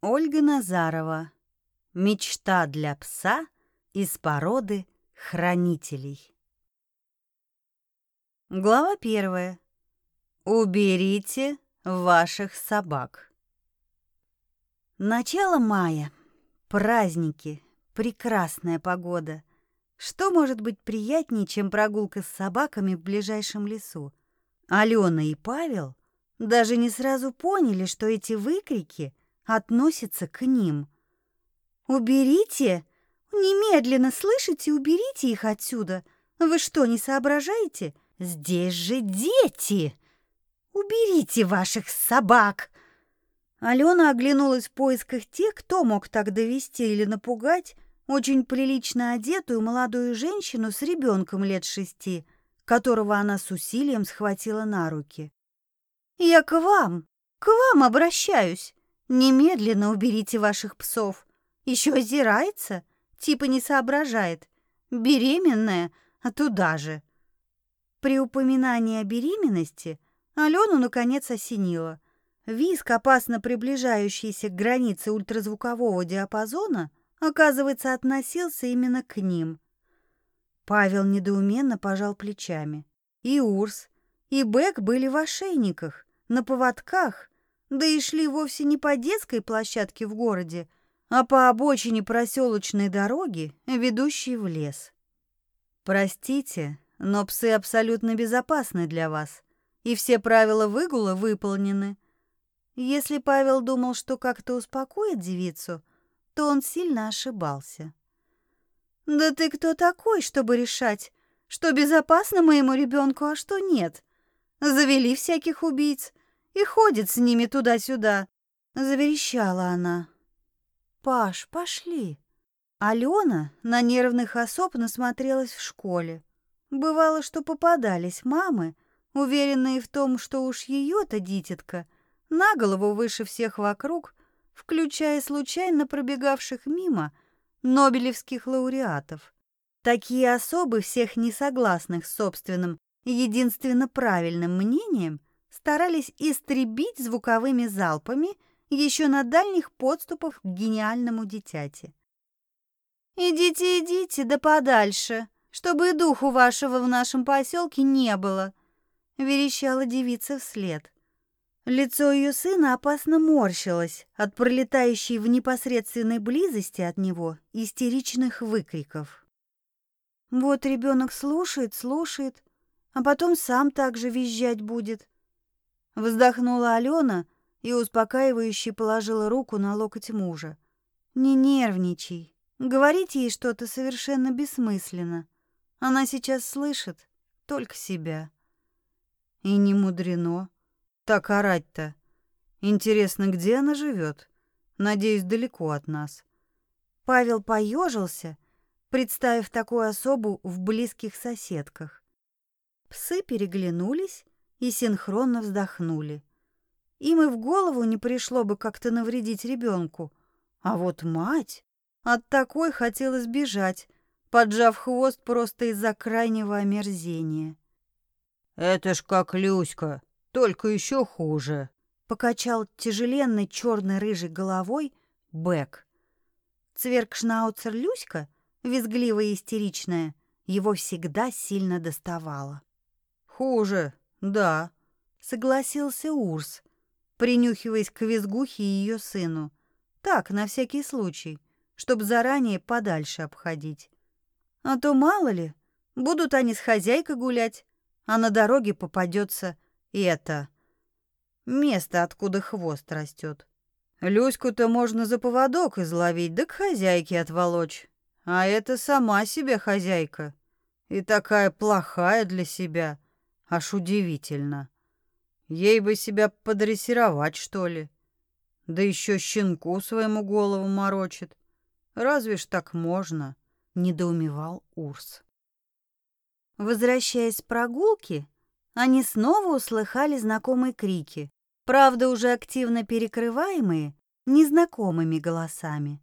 Ольга Назарова. Мечта для пса из породы хранителей. Глава первая. Уберите ваших собак. Начало мая. Праздники. Прекрасная погода. Что может быть приятнее, чем прогулка с собаками в ближайшем лесу? Алена и Павел даже не сразу поняли, что эти выкрики относятся к ним. «Уберите! Немедленно, слышите, уберите их отсюда! Вы что, не соображаете? Здесь же дети! Уберите ваших собак!» Алена оглянулась в поисках тех, кто мог так довести или напугать очень прилично одетую молодую женщину с ребенком лет шести, которого она с усилием схватила на руки. «Я к вам, к вам обращаюсь. Немедленно уберите ваших псов. Еще озирается, типа не соображает. Беременная, а туда же». При упоминании о беременности Алену наконец осенило. Виск, опасно приближающийся к границе ультразвукового диапазона, оказывается, относился именно к ним. Павел недоуменно пожал плечами. И Урс, и Бэк были в ошейниках, на поводках, да и шли вовсе не по детской площадке в городе, а по обочине проселочной дороги, ведущей в лес. Простите, но псы абсолютно безопасны для вас, и все правила выгула выполнены. Если Павел думал, что как-то успокоит девицу, то он сильно ошибался. «Да ты кто такой, чтобы решать, что безопасно моему ребенку, а что нет? Завели всяких убийц, и ходит с ними туда-сюда. Заверещала она. Паш, пошли. Алена на нервных особ насмотрелась в школе. Бывало, что попадались мамы, уверенные в том, что уж ее-то дитятка на голову выше всех вокруг, включая случайно пробегавших мимо нобелевских лауреатов. Такие особы всех несогласных с собственным единственно правильным мнением старались истребить звуковыми залпами еще на дальних подступах к гениальному дитяти. «Идите, идите, да подальше, чтобы и духу вашего в нашем поселке не было», — верещала девица вслед. Лицо ее сына опасно морщилось от пролетающей в непосредственной близости от него истеричных выкриков. Вот ребенок слушает, слушает, а потом сам так же визжать будет. Вздохнула Алена и успокаивающе положила руку на локоть мужа. «Не нервничай. Говорить ей что-то совершенно бессмысленно. Она сейчас слышит только себя». «И не мудрено. Так орать-то. Интересно, где она живет? Надеюсь, далеко от нас». Павел поежился, представив такую особу в близких соседках. Псы переглянулись и синхронно вздохнули. Им и в голову не пришло бы как-то навредить ребенку. А вот мать от такой хотела сбежать, поджав хвост просто из-за крайнего омерзения. «Это ж как Люська, только еще хуже», — покачал тяжеленной черно-рыжей головой Бэк. Цверкшнауцер Люська, визгливая и истеричная, его всегда сильно доставала. «Хуже, «Да», — согласился Урс, принюхиваясь к визгухе и ее сыну. «Так, на всякий случай, чтобы заранее подальше обходить. А то, мало ли, будут они с хозяйкой гулять, а на дороге попадется это... Место, откуда хвост растет. Люську-то можно за поводок изловить, да к хозяйке отволочь. А это сама себе хозяйка. И такая плохая для себя. Аж удивительно. Ей бы себя подрессировать, что ли. Да еще щенку своему голову морочит. Разве ж так можно? Недоумевал Урс. Возвращаясь с прогулки, они снова услыхали знакомые крики, правда, уже активно перекрываемые незнакомыми голосами.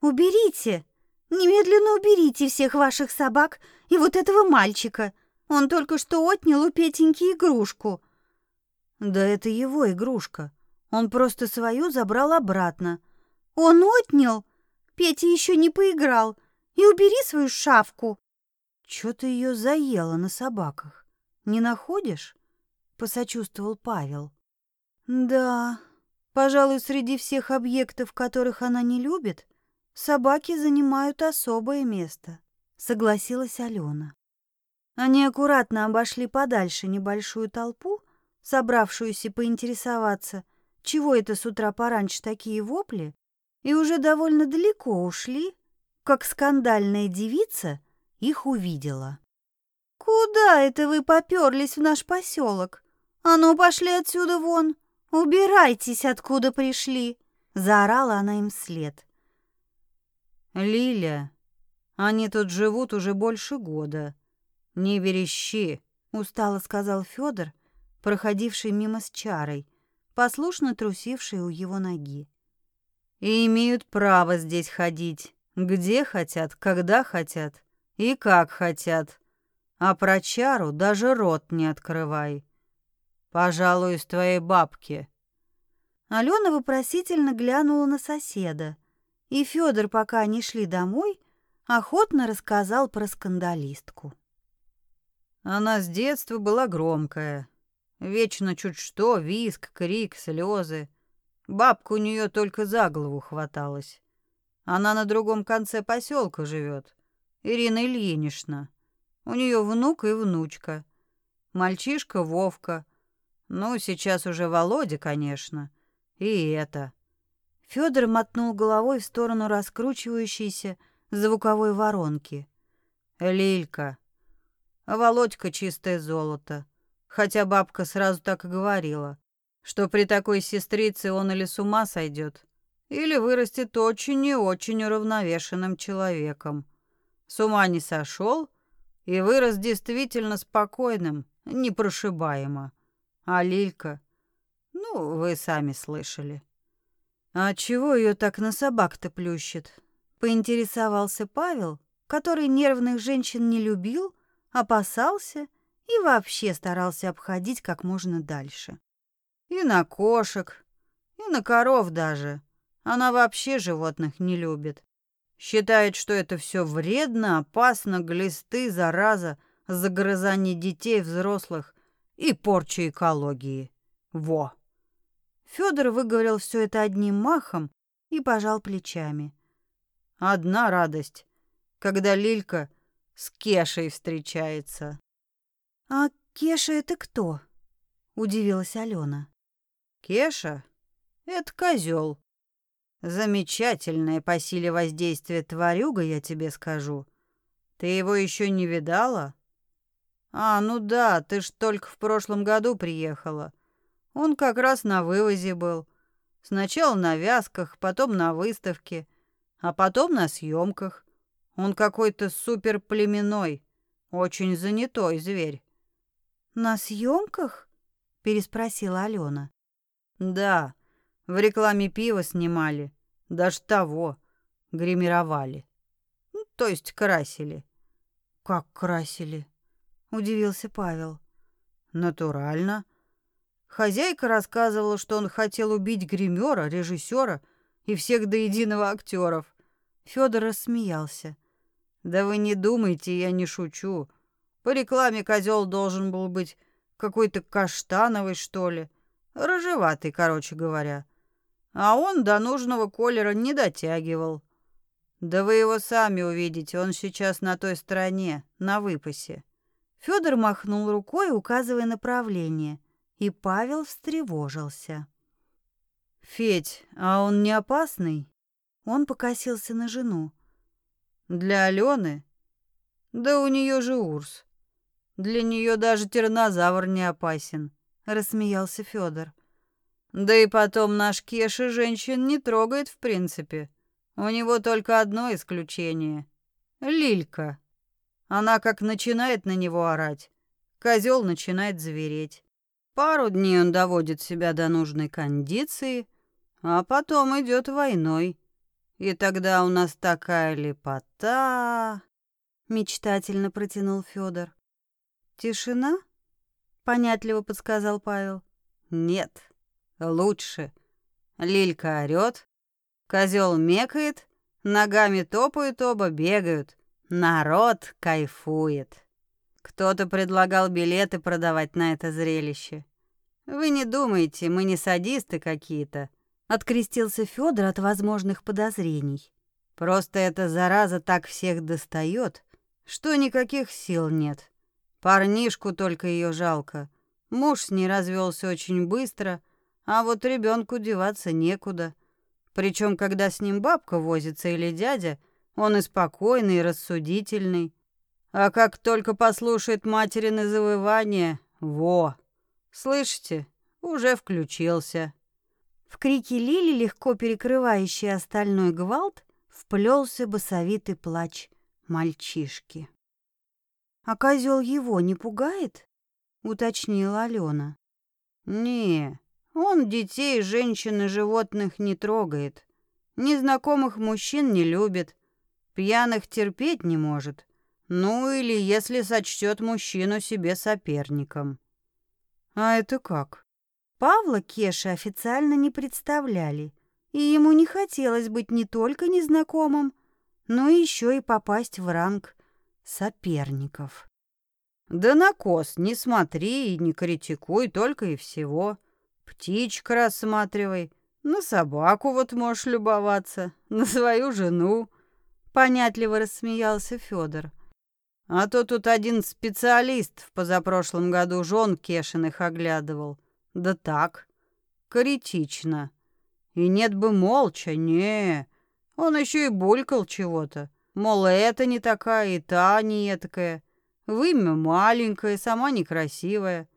«Уберите! Немедленно уберите всех ваших собак и вот этого мальчика!» Он только что отнял у Петеньки игрушку. Да это его игрушка. Он просто свою забрал обратно. Он отнял. Петя еще не поиграл. И убери свою шавку. Чё ты ее заела на собаках? Не находишь? Посочувствовал Павел. Да, пожалуй, среди всех объектов, которых она не любит, собаки занимают особое место, согласилась Алена. Они аккуратно обошли подальше небольшую толпу, собравшуюся поинтересоваться, чего это с утра пораньше такие вопли, и уже довольно далеко ушли, как скандальная девица их увидела. «Куда это вы поперлись в наш поселок? А ну, пошли отсюда вон! Убирайтесь, откуда пришли!» Заорала она им вслед. «Лиля, они тут живут уже больше года. Не верещи!» — устало сказал Федор, проходивший мимо с чарой, послушно трусивший у его ноги. «И имеют право здесь ходить, где хотят, когда хотят и как хотят. А про чару даже рот не открывай. Пожалуй, с твоей бабки». Алена вопросительно глянула на соседа, и Федор, пока они шли домой, охотно рассказал про скандалистку. Она с детства была громкая, Вечно чуть что, виск, крик, слезы. Бабка у нее только за голову хваталась. Она на другом конце поселка живет. Ирина Ильинична. У нее внук и внучка. Мальчишка Вовка. Ну, сейчас уже Володя, конечно. И это. Федор мотнул головой в сторону раскручивающейся звуковой воронки. Лилька. Володька чистое золото. Хотя бабка сразу так и говорила, что при такой сестрице он или с ума сойдет, или вырастет очень и очень уравновешенным человеком. С ума не сошел и вырос действительно спокойным, непрошибаемо. А Лилька, ну, вы сами слышали. А чего ее так на собак-то плющит? Поинтересовался Павел, который нервных женщин не любил, опасался и вообще старался обходить как можно дальше. И на кошек, и на коров даже. Она вообще животных не любит. Считает, что это все вредно, опасно, глисты, зараза, загрызание детей, взрослых и порча экологии. Во! Федор выговорил все это одним махом и пожал плечами. Одна радость, когда Лилька с Кешей встречается. «А Кеша это кто?» — удивилась Алена. «Кеша — это козел. Замечательная по силе воздействия тварюга, я тебе скажу. Ты его еще не видала?» «А, ну да, ты ж только в прошлом году приехала. Он как раз на вывозе был. Сначала на вязках, потом на выставке, а потом на съемках. Он какой-то суперплеменной, очень занятой зверь. «На съемках?» — переспросила Алена. «Да, в рекламе пива снимали. Даже того. Гримировали. Ну, то есть красили». «Как красили?» — удивился Павел. «Натурально. Хозяйка рассказывала, что он хотел убить гримера, режиссера и всех до единого актеров. Федор рассмеялся. «Да вы не думайте, я не шучу. По рекламе козел должен был быть какой-то каштановый, что ли. Рыжеватый, короче говоря. А он до нужного колера не дотягивал. Да вы его сами увидите, он сейчас на той стороне, на выпасе. Федор махнул рукой, указывая направление, и Павел встревожился. «Федь, а он не опасный?» Он покосился на жену. «Для Алены? Да у нее же Урс. Для нее даже тиранозавр не опасен, рассмеялся Федор. Да и потом наш Кеша женщин не трогает в принципе. У него только одно исключение Лилька. Она как начинает на него орать, козел начинает звереть. Пару дней он доводит себя до нужной кондиции, а потом идет войной. И тогда у нас такая лепота, мечтательно протянул Федор. «Тишина?» — понятливо подсказал Павел. «Нет, лучше. Лилька орёт, Козел мекает, ногами топают оба, бегают. Народ кайфует. Кто-то предлагал билеты продавать на это зрелище. Вы не думайте, мы не садисты какие-то. Открестился Федор от возможных подозрений. Просто эта зараза так всех достает, что никаких сил нет. Парнишку только ее жалко. Муж с ней развелся очень быстро, а вот ребенку деваться некуда. Причем, когда с ним бабка возится или дядя, он и спокойный, и рассудительный. А как только послушает материны завывания, во! Слышите, уже включился. В крики Лили, легко перекрывающий остальной гвалт, вплелся басовитый плач мальчишки. «А козел его не пугает?» — уточнила Алена. «Не, он детей, женщин и животных не трогает. Незнакомых мужчин не любит, пьяных терпеть не может. Ну или если сочтет мужчину себе соперником». «А это как?» Павла Кеша официально не представляли, и ему не хотелось быть не только незнакомым, но еще и попасть в ранг соперников. Да на коз не смотри и не критикуй, только и всего. Птичек рассматривай, на собаку вот можешь любоваться, на свою жену. Понятливо рассмеялся Федор. А то тут один специалист в позапрошлом году жен Кешиных оглядывал. Да так, критично. И нет бы молча, не. Он еще и булькал чего-то. Мол, это не такая, и та не такая. Вымя маленькая, сама некрасивая.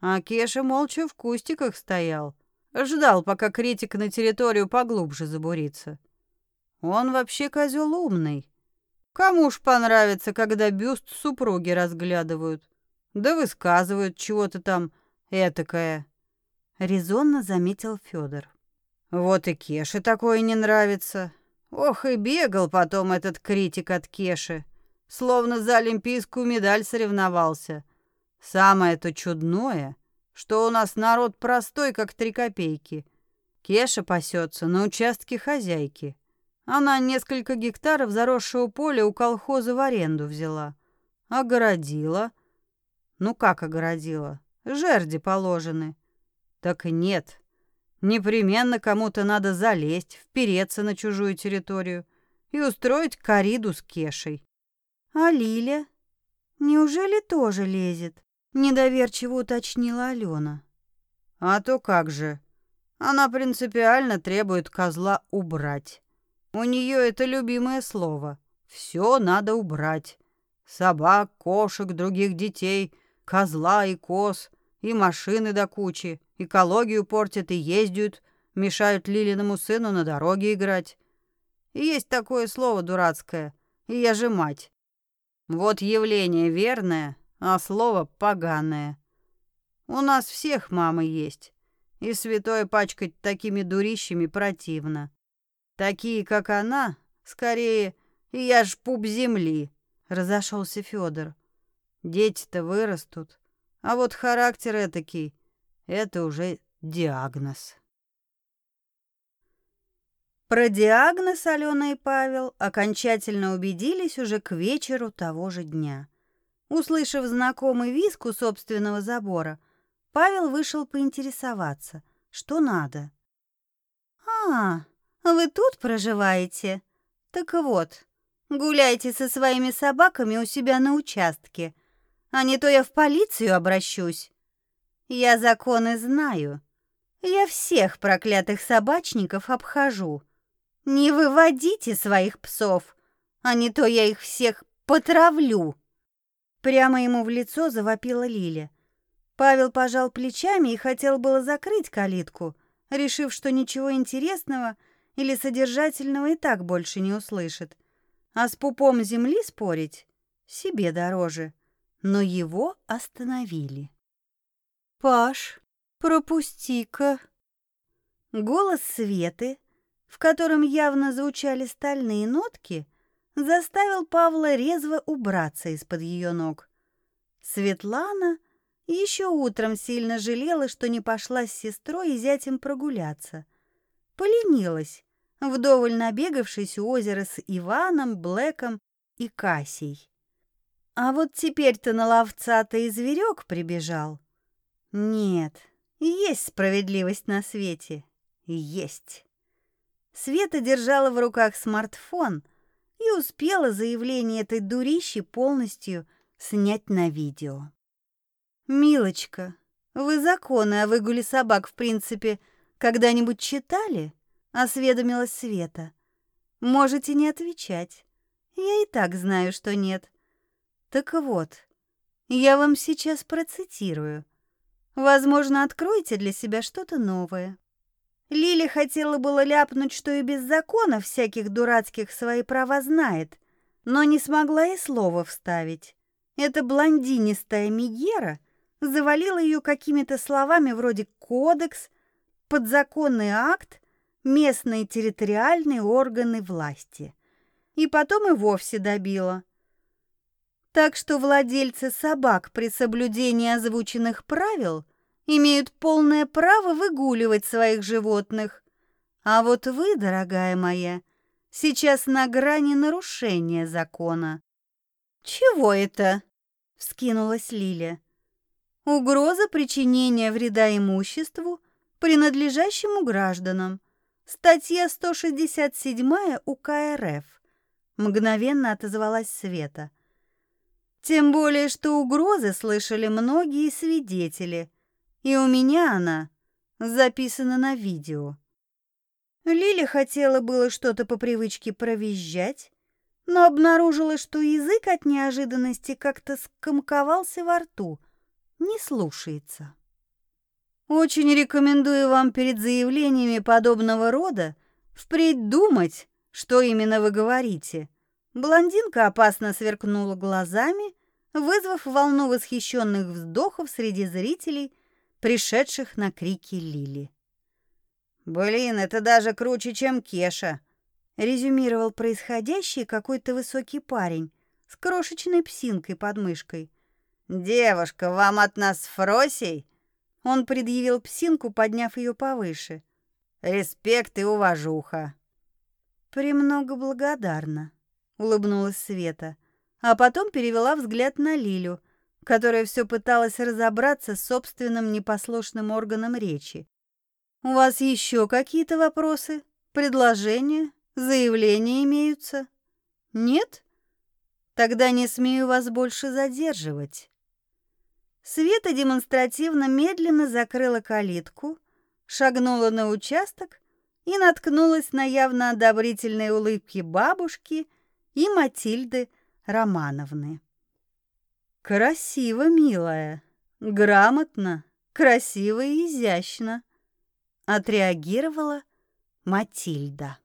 А Кеша молча в кустиках стоял. Ждал, пока критик на территорию поглубже забурится. Он вообще козел умный. Кому ж понравится, когда бюст супруги разглядывают? Да высказывают чего-то там этакое. Резонно заметил Федор. Вот и Кеше такое не нравится. Ох, и бегал потом этот критик от Кеши, словно за олимпийскую медаль соревновался. Самое-то чудное, что у нас народ простой, как три копейки. Кеша пасется на участке хозяйки. Она несколько гектаров заросшего поля у колхоза в аренду взяла. Огородила. Ну как огородила? Жерди положены. Так нет. Непременно кому-то надо залезть, впереться на чужую территорию и устроить кориду с Кешей. А Лиля? Неужели тоже лезет? Недоверчиво уточнила Алена. А то как же. Она принципиально требует козла убрать. У нее это любимое слово. Все надо убрать. Собак, кошек, других детей, козла и коз, и машины до кучи экологию портят и ездят, мешают Лилиному сыну на дороге играть. есть такое слово дурацкое, и я же мать. Вот явление верное, а слово поганое. У нас всех мамы есть, и святое пачкать такими дурищами противно. Такие, как она, скорее, я ж пуп земли, разошелся Федор. Дети-то вырастут, а вот характер этакий это уже диагноз. Про диагноз Алена и Павел окончательно убедились уже к вечеру того же дня. Услышав знакомый визг у собственного забора, Павел вышел поинтересоваться, что надо. «А, вы тут проживаете? Так вот, гуляйте со своими собаками у себя на участке, а не то я в полицию обращусь». Я законы знаю. Я всех проклятых собачников обхожу. Не выводите своих псов, а не то я их всех потравлю. Прямо ему в лицо завопила Лиля. Павел пожал плечами и хотел было закрыть калитку, решив, что ничего интересного или содержательного и так больше не услышит. А с пупом земли спорить себе дороже. Но его остановили. «Паш, пропусти-ка!» Голос Светы, в котором явно звучали стальные нотки, заставил Павла резво убраться из-под ее ног. Светлана еще утром сильно жалела, что не пошла с сестрой и зятем прогуляться. Поленилась, вдоволь набегавшись у озера с Иваном, Блэком и Кассией. А вот теперь-то на ловца-то и зверек прибежал. Нет, есть справедливость на свете. Есть. Света держала в руках смартфон и успела заявление этой дурищи полностью снять на видео. «Милочка, вы законы о выгуле собак, в принципе, когда-нибудь читали?» — осведомилась Света. «Можете не отвечать. Я и так знаю, что нет. Так вот, я вам сейчас процитирую. Возможно, откроете для себя что-то новое. Лили хотела было ляпнуть, что и без законов всяких дурацких свои права знает, но не смогла и слова вставить. Эта блондинистая Мигера завалила ее какими-то словами вроде «кодекс», «подзаконный акт», «местные территориальные органы власти». И потом и вовсе добила. Так что владельцы собак при соблюдении озвученных правил имеют полное право выгуливать своих животных. А вот вы, дорогая моя, сейчас на грани нарушения закона. Чего это? вскинулась Лиля. Угроза причинения вреда имуществу, принадлежащему гражданам. Статья 167 УК РФ. Мгновенно отозвалась Света. Тем более, что угрозы слышали многие свидетели, и у меня она записана на видео. Лили хотела было что-то по привычке провизжать, но обнаружила, что язык от неожиданности как-то скомковался во рту, не слушается. Очень рекомендую вам перед заявлениями подобного рода впредь думать, что именно вы говорите. Блондинка опасно сверкнула глазами, вызвав волну восхищенных вздохов среди зрителей, пришедших на крики Лили. «Блин, это даже круче, чем Кеша!» резюмировал происходящее какой-то высокий парень с крошечной псинкой под мышкой. «Девушка, вам от нас фросей?» Он предъявил псинку, подняв ее повыше. «Респект и уважуха!» «Премного благодарна», — улыбнулась Света, а потом перевела взгляд на Лилю, которая все пыталась разобраться с собственным непослушным органом речи. «У вас еще какие-то вопросы, предложения?» Заявления имеются? Нет? Тогда не смею вас больше задерживать. Света демонстративно медленно закрыла калитку, шагнула на участок и наткнулась на явно одобрительные улыбки бабушки и Матильды Романовны. «Красиво, милая, грамотно, красиво и изящно», — отреагировала Матильда.